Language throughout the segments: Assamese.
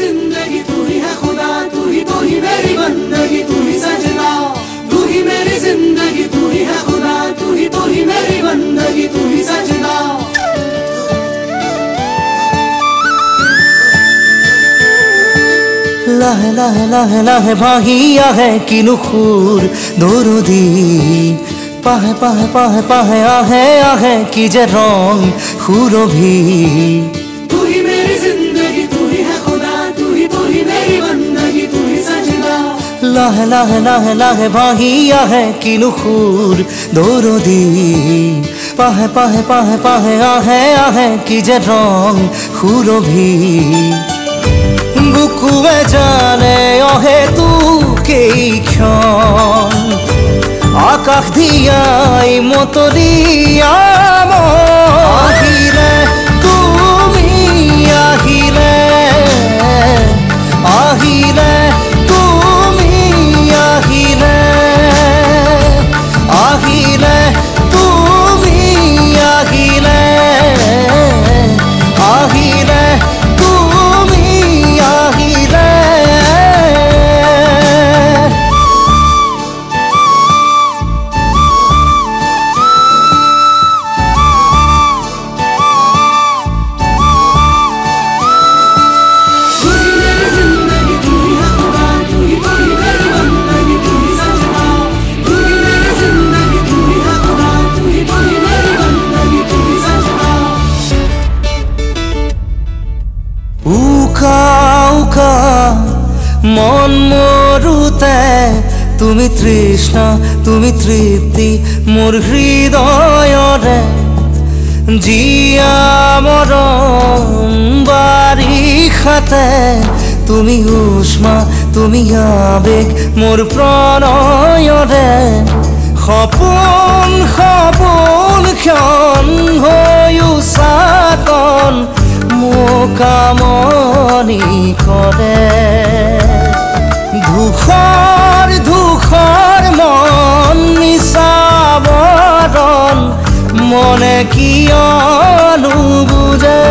जिंदगी तू ही है खुदा तू ही तू ही मेरी बंदगी तू ही सजना तू ही मेरी जिंदगी तू ही है खुदा तू ही तू ही मेरी बंदगी तू ही सजना লাহে লাহে লাহে লাহে ভাহি আহে কিনো সুৰ দৌৰদি পাহে পাহে পাহে পাহে আহে আহে কি যে ৰং সুৰভি লাহে লাহে লাহে বাহিয়া আহে কি নুখুর দৌরদি। পাহে পাহে পাহে পাহে আহে আহে কি যে রং খুরভি বুকুয়ে জানে অহে তু কেই ক্ষণ। আকাশ দিয়াই মতো দিয়া তুমি তৃষ্ণা তুমি তৃপ্তি মোৰ হৃদয়ৰে জীয়া মৰম বাৰিষাতে। তুমি উষ্মা তুমি আবেগ মোৰ প্ৰণয়ৰে সপোন সপোন ক্ষণ হৈও চাকন মোকামনি কৰে। মনে কিয়নো বুজে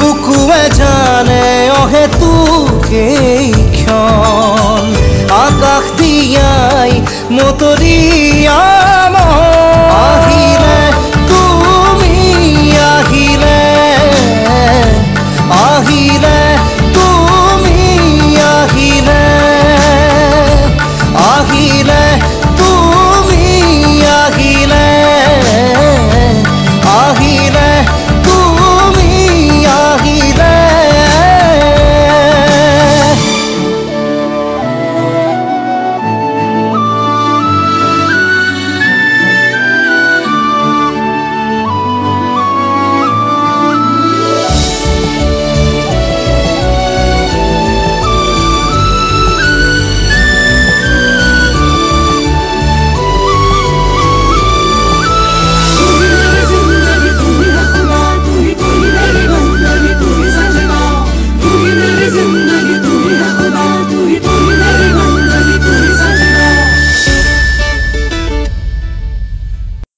বুকুৱে জানে অহে তোকে ক্ষণ আকাশ দিয়াই মতৰিয়া